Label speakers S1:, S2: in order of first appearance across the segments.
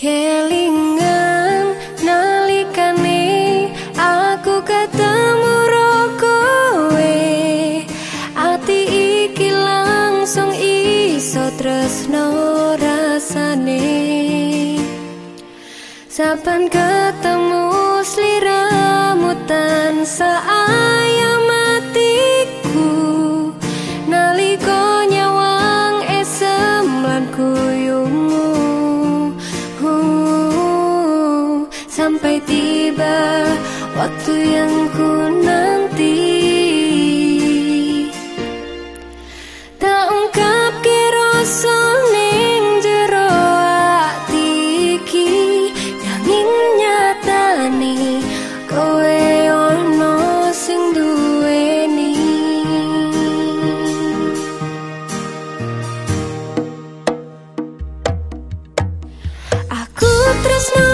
S1: Kelingan nalikane aku ketemu rokowe Ati iki langsung iso tresno rasane. Saban ketemu sliramu tan sampai tiba waktu yang ku nanti. Tak ungkap kira ning jero ati iki nanging nyatane kowe ono sing duweni. Aku tresno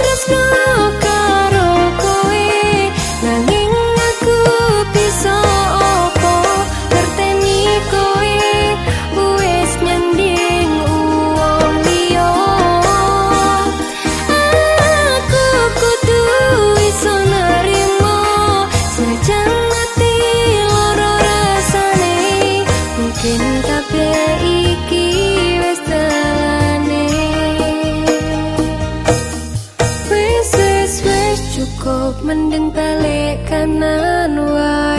S1: Terus kau cukup mendeng balik kanan wah.